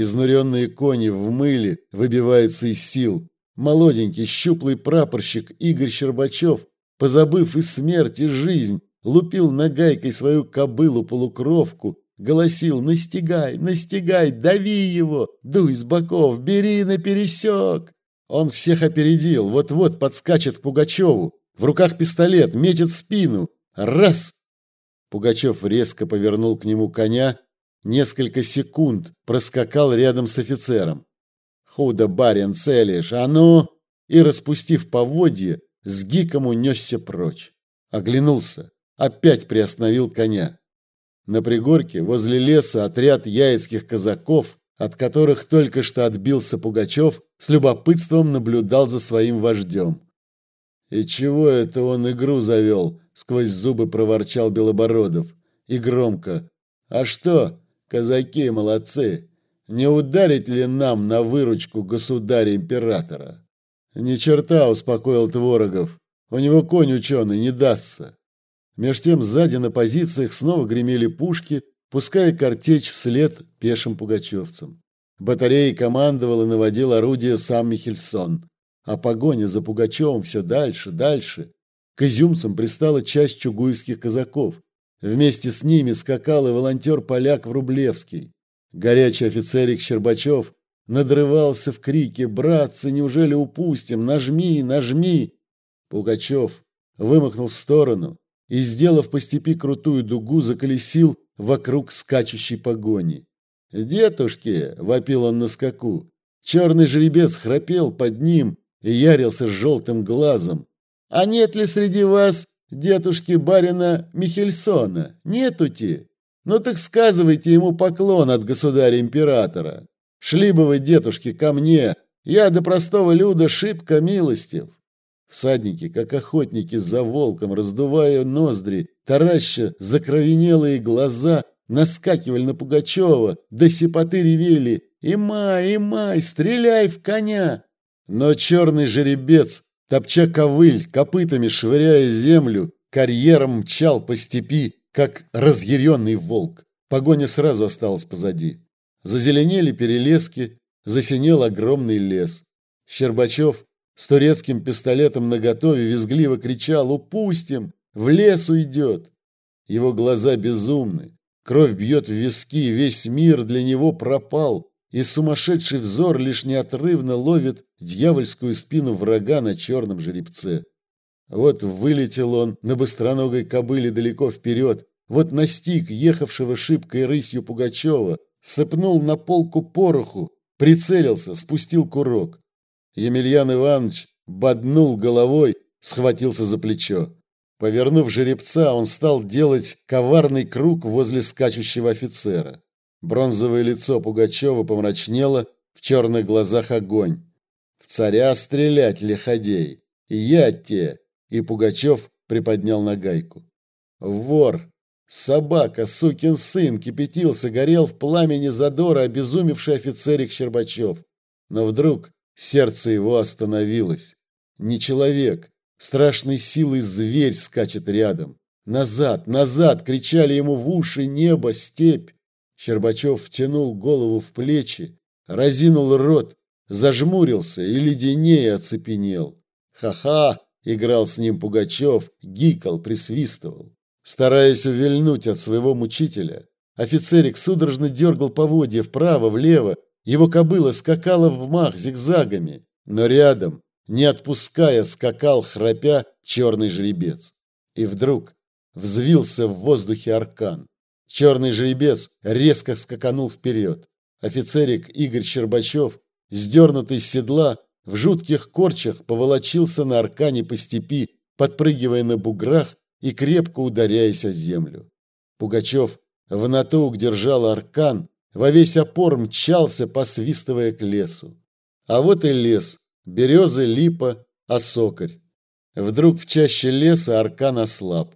Изнуренные кони в мыле выбиваются из сил. Молоденький, щуплый прапорщик Игорь Щербачев, позабыв и смерть, и жизнь, лупил нагайкой свою кобылу-полукровку, голосил «Настигай, настигай, дави его, дуй с боков, бери на пересек!» Он всех опередил, вот-вот подскачет к Пугачеву, в руках пистолет, метит спину. Раз! Пугачев резко повернул к нему коня, несколько секунд проскакал рядом с офицером. Худо, барин, целишь, а ну!» И, распустив поводье, с гиком унесся прочь. Оглянулся, опять приостановил коня. На пригорке возле леса отряд яицких казаков, от которых только что отбился Пугачев, с любопытством наблюдал за своим вождем. «И чего это он игру завел?» — сквозь зубы проворчал Белобородов. И громко. «А что, казаки молодцы, не ударить ли нам на выручку государя-императора? Ни черта, успокоил Творогов. У него конь ученый, не дастся. Меж тем сзади на позициях снова гремели пушки, пуская картечь вслед пешим пугачевцам. Батареей командовал и наводил орудие сам Михельсон. А погоня за Пугачевым все дальше, дальше. К изюмцам пристала часть чугуевских казаков. Вместе с ними скакал и волонтер-поляк Врублевский. Горячий офицерик Щербачев надрывался в крике «Братцы, неужели упустим? Нажми, нажми!» Пугачев вымахнул в сторону и, сделав по степи крутую дугу, заколесил вокруг скачущей погони. «Детушки!» — вопил он на скаку. Черный жеребец храпел под ним и ярился желтым глазом. «А нет ли среди вас дедушки барина Михельсона? Нетути?» Ну так сказывайте ему поклон от государя-императора. Шли бы вы, дедушки, ко мне, я до простого люда шибко милостив. Всадники, как охотники за волком, раздувая ноздри, тараща закровенелые глаза, наскакивали на Пугачева, до сипоты ревели «Имай, имай, стреляй в коня!» Но черный жеребец, топча ковыль, копытами швыряя землю, карьером мчал по степи, как разъяренный волк. Погоня сразу осталась позади. Зазеленели перелески, засинел огромный лес. Щербачев с турецким пистолетом наготове визгливо кричал «Упустим! В лес уйдет!» Его глаза безумны, кровь бьет в виски, весь мир для него пропал, и сумасшедший взор лишь неотрывно ловит дьявольскую спину врага на черном жеребце. Вот вылетел он на быстроногой кобыле далеко вперед, вот настиг ехавшего шибкой рысью Пугачева, сыпнул на полку пороху, прицелился, спустил курок. Емельян Иванович боднул головой, схватился за плечо. Повернув жеребца, он стал делать коварный круг возле скачущего офицера. Бронзовое лицо Пугачева помрачнело, в черных глазах огонь. «В царя стрелять, лиходей! Я те!» И Пугачев приподнял нагайку. «Вор! Собака, сукин сын, кипятился, горел в пламени задора обезумевший офицерик Щербачев. Но вдруг сердце его остановилось. Не человек, страшной силой зверь скачет рядом. «Назад! Назад!» — кричали ему в уши небо, степь. Щербачев втянул голову в плечи, разинул рот, зажмурился и леденее оцепенел. «Ха-ха!» — играл с ним Пугачев, гикал, присвистывал. Стараясь увильнуть от своего мучителя, офицерик судорожно дергал поводья вправо, влево, его кобыла скакала в мах зигзагами, но рядом, не отпуская, скакал, храпя, черный жеребец. И вдруг взвился в воздухе аркан. Черный жеребец резко скаканул вперед. Офицерик Игорь Щербачев, сдернутый с седла, в жутких корчах поволочился на аркане по степи, подпрыгивая на буграх и крепко ударяясь о землю. Пугачев в натуг держал аркан, во весь опор мчался, посвистывая к лесу. А вот и лес, березы, липа, осокарь. Вдруг в чаще леса аркан ослаб.